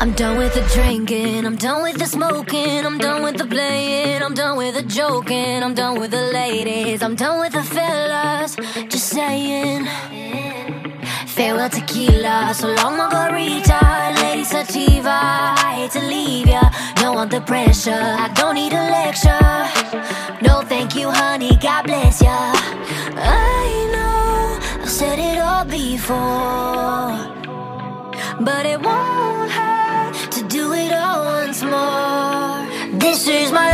I'm done with the drinking, I'm done with the smoking, I'm done with the playing, I'm done with the joking, I'm done with the ladies, I'm done with the fellas, just saying. Farewell tequila, so long margarita, lady sativa. I hate to leave ya, don't want the pressure, I don't need a lecture. No, thank you, honey, God bless ya. I know I've said it all before, but it won't This is my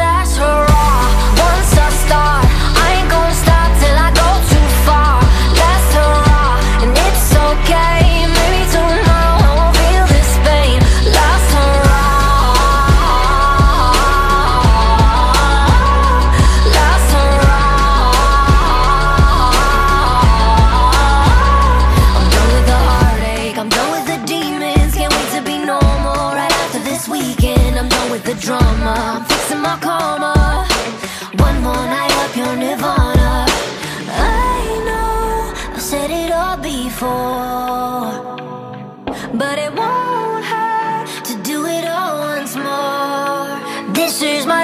but it won't hurt to do it all once more. This is my